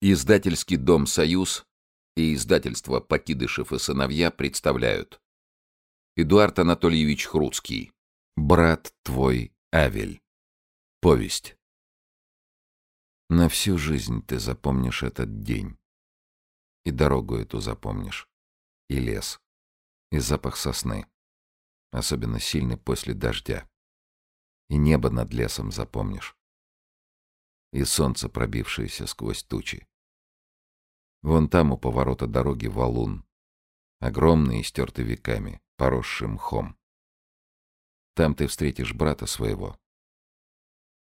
Издательский дом «Союз» и издательство «Покидышев и сыновья» представляют Эдуард Анатольевич Хруцкий «Брат твой Авель» Повесть На всю жизнь ты запомнишь этот день. И дорогу эту запомнишь. И лес. И запах сосны. Особенно сильный после дождя. И небо над лесом запомнишь и солнце, пробившееся сквозь тучи. Вон там у поворота дороги валун, огромный и стертый веками, поросший мхом. Там ты встретишь брата своего.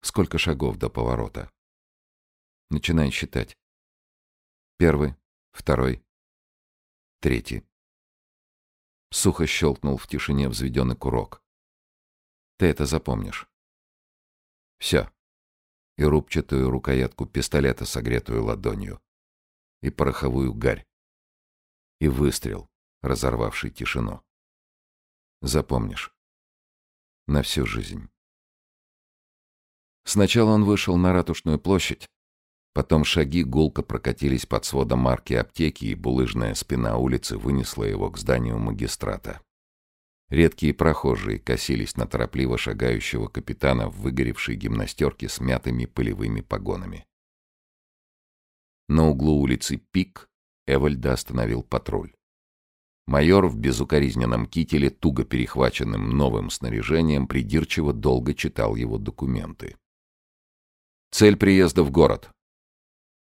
Сколько шагов до поворота? Начинай считать. Первый, второй, третий. Сухо щелкнул в тишине взведенный курок. Ты это запомнишь. Все и рубчатую рукоятку пистолета, согретую ладонью, и пороховую гарь, и выстрел, разорвавший тишину. Запомнишь. На всю жизнь. Сначала он вышел на Ратушную площадь, потом шаги гулко прокатились под сводом марки аптеки, и булыжная спина улицы вынесла его к зданию магистрата. Редкие прохожие косились на торопливо шагающего капитана в выгоревшей гимнастерке с мятыми полевыми погонами. На углу улицы Пик Эвальда остановил патруль. Майор в безукоризненном кителе, туго перехваченным новым снаряжением, придирчиво долго читал его документы. «Цель приезда в город».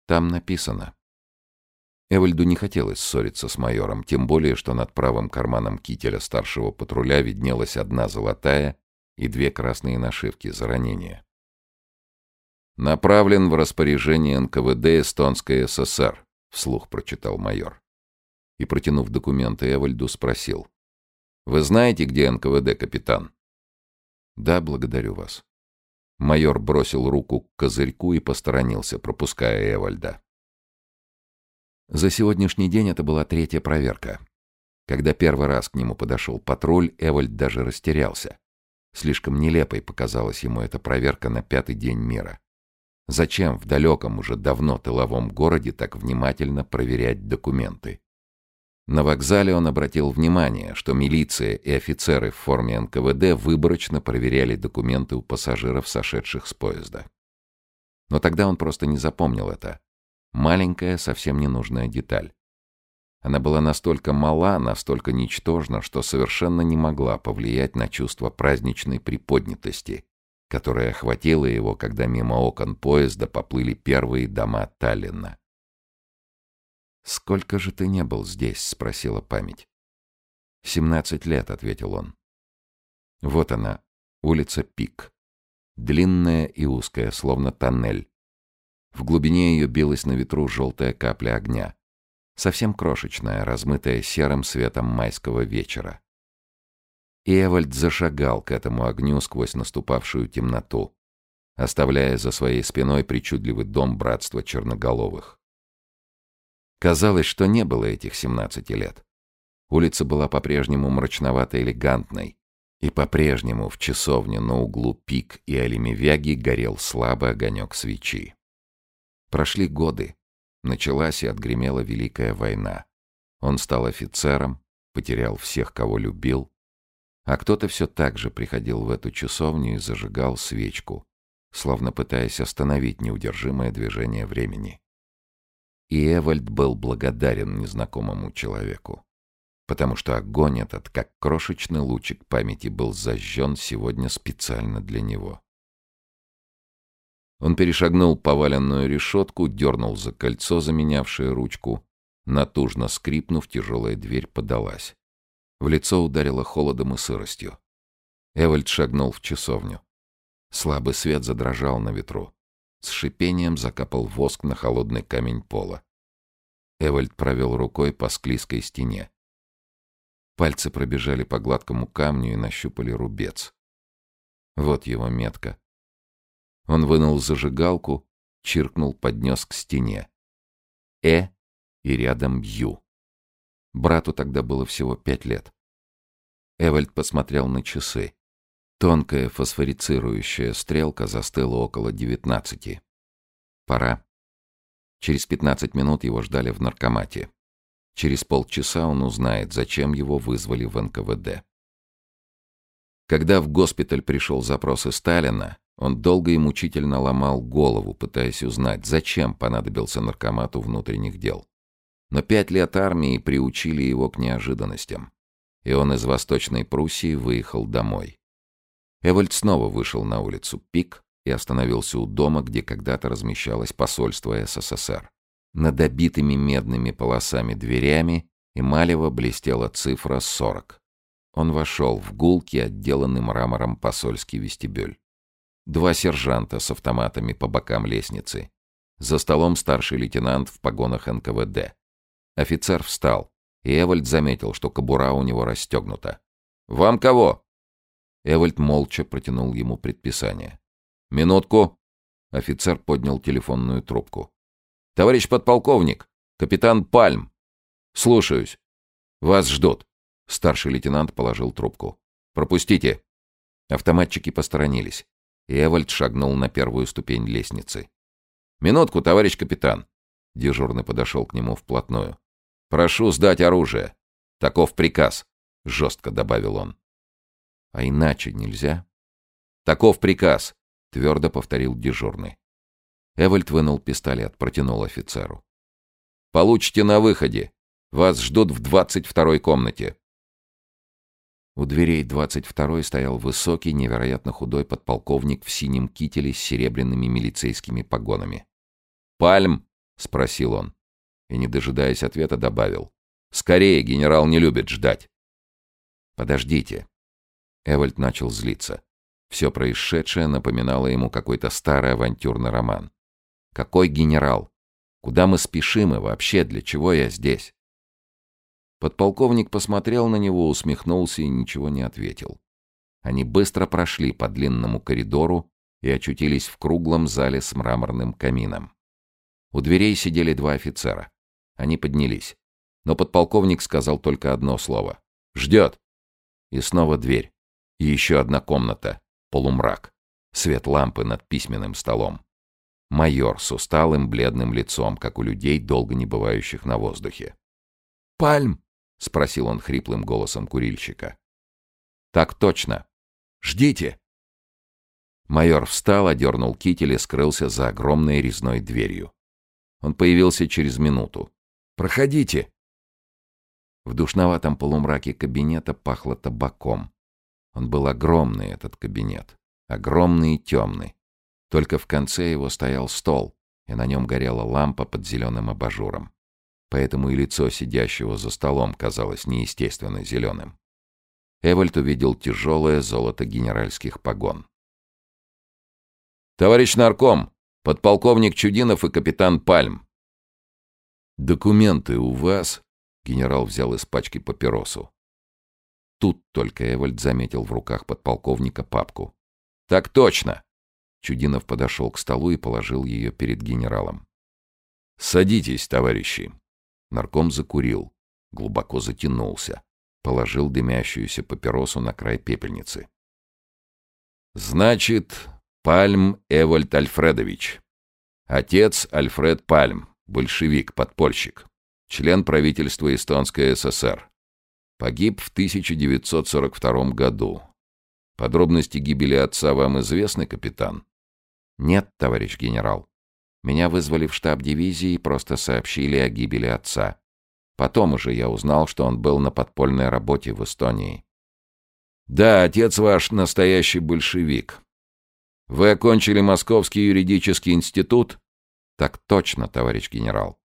Там написано. Эвальду не хотелось ссориться с майором, тем более, что над правым карманом кителя старшего патруля виднелась одна золотая и две красные нашивки за ранение. «Направлен в распоряжение НКВД Эстонской ССР», — вслух прочитал майор. И, протянув документы, Эвальду спросил. «Вы знаете, где НКВД, капитан?» «Да, благодарю вас». Майор бросил руку к козырьку и посторонился, пропуская Эвальда. За сегодняшний день это была третья проверка. Когда первый раз к нему подошел патруль, Эвальд даже растерялся. Слишком нелепой показалась ему эта проверка на пятый день мира. Зачем в далеком, уже давно тыловом городе так внимательно проверять документы? На вокзале он обратил внимание, что милиция и офицеры в форме НКВД выборочно проверяли документы у пассажиров, сошедших с поезда. Но тогда он просто не запомнил это, Маленькая, совсем ненужная деталь. Она была настолько мала, настолько ничтожна, что совершенно не могла повлиять на чувство праздничной приподнятости, которое охватило его, когда мимо окон поезда поплыли первые дома Таллина. «Сколько же ты не был здесь?» — спросила память. «Семнадцать лет», — ответил он. Вот она, улица Пик. Длинная и узкая, словно тоннель. В глубине ее билась на ветру желтая капля огня. Совсем крошечная, размытая серым светом майского вечера. И Эвальд зашагал к этому огню сквозь наступавшую темноту, оставляя за своей спиной причудливый дом братства черноголовых. Казалось, что не было этих семнадцати лет. Улица была по-прежнему мрачновато-элегантной, и по-прежнему в часовне на углу Пик и Алимевяги горел слабый огонек свечи. Прошли годы. Началась и отгремела Великая война. Он стал офицером, потерял всех, кого любил. А кто-то все так же приходил в эту часовню и зажигал свечку, словно пытаясь остановить неудержимое движение времени. И Эвальд был благодарен незнакомому человеку, потому что огонь этот, как крошечный лучик памяти, был зажжен сегодня специально для него. Он перешагнул поваленную решетку, дернул за кольцо, заменявшее ручку. Натужно скрипнув, тяжелая дверь подалась. В лицо ударило холодом и сыростью. Эвальд шагнул в часовню. Слабый свет задрожал на ветру. С шипением закапал воск на холодный камень пола. Эвальд провел рукой по склизкой стене. Пальцы пробежали по гладкому камню и нащупали рубец. Вот его метка. Он вынул зажигалку, чиркнул, поднес к стене. «Э» и рядом «Ю». Брату тогда было всего пять лет. Эвальд посмотрел на часы. Тонкая фосфорицирующая стрелка застыла около девятнадцати. Пора. Через 15 минут его ждали в наркомате. Через полчаса он узнает, зачем его вызвали в НКВД. Когда в госпиталь пришел запрос из Сталина, он долго и мучительно ломал голову, пытаясь узнать, зачем понадобился наркомату внутренних дел. Но пять лет армии приучили его к неожиданностям, и он из Восточной Пруссии выехал домой. Эвальд снова вышел на улицу Пик и остановился у дома, где когда-то размещалось посольство СССР. Над обитыми медными полосами дверями эмалево блестела цифра 40. Он вошел в гулкий, отделанный мрамором посольский вестибюль. Два сержанта с автоматами по бокам лестницы. За столом старший лейтенант в погонах НКВД. Офицер встал, и Эвальд заметил, что кобура у него расстегнута. «Вам кого?» Эвальд молча протянул ему предписание. «Минутку!» Офицер поднял телефонную трубку. «Товарищ подполковник! Капитан Пальм!» «Слушаюсь. Вас ждут!» Старший лейтенант положил трубку. «Пропустите!» Автоматчики посторонились, Эвальд шагнул на первую ступень лестницы. «Минутку, товарищ капитан!» Дежурный подошел к нему вплотную. «Прошу сдать оружие. Таков приказ», — жестко добавил он. «А иначе нельзя?» «Таков приказ», — твердо повторил дежурный. Эвальд вынул пистолет, протянул офицеру. «Получите на выходе. Вас ждут в двадцать второй комнате». У дверей двадцать второй стоял высокий, невероятно худой подполковник в синем кителе с серебряными милицейскими погонами. «Пальм?» — спросил он и, не дожидаясь ответа, добавил. «Скорее, генерал не любит ждать». «Подождите». Эвальд начал злиться. Все происшедшее напоминало ему какой-то старый авантюрный роман. «Какой генерал? Куда мы спешим и вообще для чего я здесь?» Подполковник посмотрел на него, усмехнулся и ничего не ответил. Они быстро прошли по длинному коридору и очутились в круглом зале с мраморным камином. У дверей сидели два офицера. Они поднялись. Но подполковник сказал только одно слово. «Ждет!» И снова дверь. И еще одна комната. Полумрак. Свет лампы над письменным столом. Майор с усталым бледным лицом, как у людей, долго не бывающих на воздухе. «Пальм!» — спросил он хриплым голосом курильщика. «Так точно. Ждите!» Майор встал, одернул китель и скрылся за огромной резной дверью. Он появился через минуту. Проходите!» В душноватом полумраке кабинета пахло табаком. Он был огромный, этот кабинет. Огромный и темный. Только в конце его стоял стол, и на нем горела лампа под зеленым абажуром. Поэтому и лицо сидящего за столом казалось неестественно зеленым. Эвальд увидел тяжелое золото генеральских погон. «Товарищ нарком! Подполковник Чудинов и капитан Пальм!» «Документы у вас?» — генерал взял из пачки папиросу. Тут только Эвальд заметил в руках подполковника папку. «Так точно!» Чудинов подошел к столу и положил ее перед генералом. «Садитесь, товарищи!» Нарком закурил, глубоко затянулся, положил дымящуюся папиросу на край пепельницы. «Значит, Пальм Эвальд Альфредович. Отец Альфред Пальм большевик-подпольщик, член правительства Эстонской ССР. Погиб в 1942 году. Подробности гибели отца вам известны, капитан? Нет, товарищ генерал. Меня вызвали в штаб дивизии и просто сообщили о гибели отца. Потом уже я узнал, что он был на подпольной работе в Эстонии. Да, отец ваш настоящий большевик. Вы окончили Московский юридический институт? Так точно, товарищ генерал.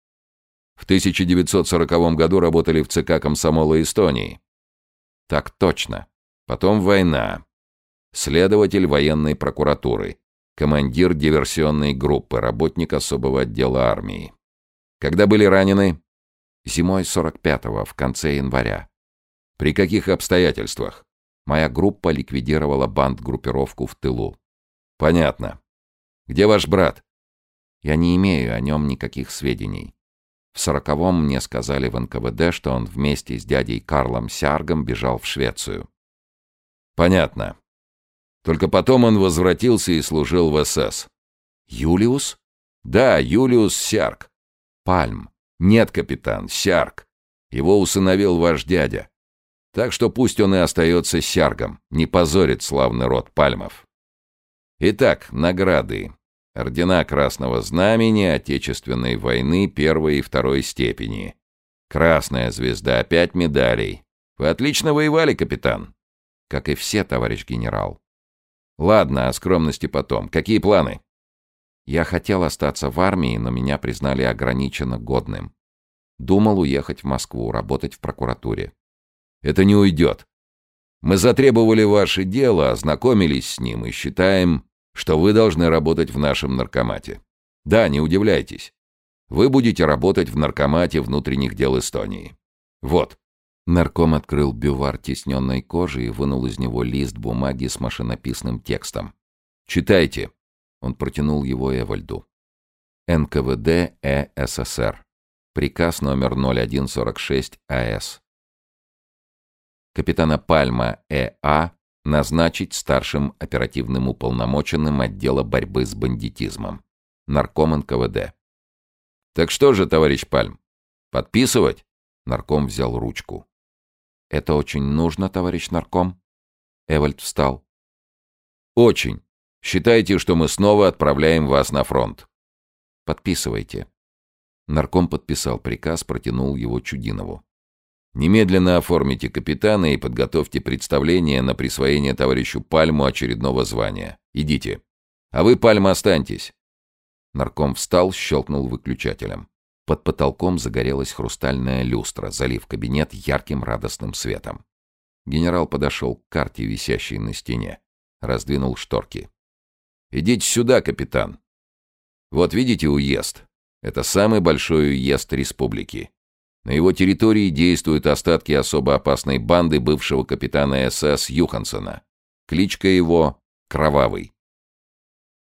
В 1940 году работали в ЦК комсомола Эстонии. Так точно. Потом война. Следователь военной прокуратуры. Командир диверсионной группы, работник особого отдела армии. Когда были ранены? Зимой 45-го, в конце января. При каких обстоятельствах? Моя группа ликвидировала банд-группировку в тылу. Понятно. Где ваш брат? Я не имею о нем никаких сведений. В сороковом мне сказали в НКВД, что он вместе с дядей Карлом Сяргом бежал в Швецию. Понятно. Только потом он возвратился и служил в СС. Юлиус? Да, Юлиус Сярг. Пальм. Нет, капитан, Сярк. Его усыновил ваш дядя. Так что пусть он и остается Сяргом, не позорит славный род Пальмов. Итак, награды. Ордена Красного Знамени Отечественной войны первой и второй степени. Красная звезда, пять медалей. Вы отлично воевали, капитан. Как и все, товарищ генерал. Ладно, о скромности потом. Какие планы? Я хотел остаться в армии, но меня признали ограниченно годным. Думал уехать в Москву, работать в прокуратуре. Это не уйдет. Мы затребовали ваше дело, ознакомились с ним и считаем, что вы должны работать в нашем наркомате. Да, не удивляйтесь. Вы будете работать в наркомате внутренних дел Эстонии. Вот. Нарком открыл бювар тесненной кожи и вынул из него лист бумаги с машинописным текстом. «Читайте!» Он протянул его Эвальду. НКВД Э СССР. Приказ номер 0146 АС. Капитана Пальма Э.А. назначить старшим оперативным уполномоченным отдела борьбы с бандитизмом. Нарком НКВД. «Так что же, товарищ Пальм, подписывать?» Нарком взял ручку. «Это очень нужно, товарищ нарком?» Эвальд встал. «Очень. Считайте, что мы снова отправляем вас на фронт». «Подписывайте». Нарком подписал приказ, протянул его Чудинову. «Немедленно оформите капитана и подготовьте представление на присвоение товарищу Пальму очередного звания. Идите. А вы, Пальма, останьтесь». Нарком встал, щелкнул выключателем. Под потолком загорелась хрустальная люстра, залив кабинет ярким радостным светом. Генерал подошел к карте, висящей на стене. Раздвинул шторки. «Идите сюда, капитан. Вот видите уезд? Это самый большой уезд республики. На его территории действуют остатки особо опасной банды бывшего капитана СС Юхансона. Кличка его — Кровавый.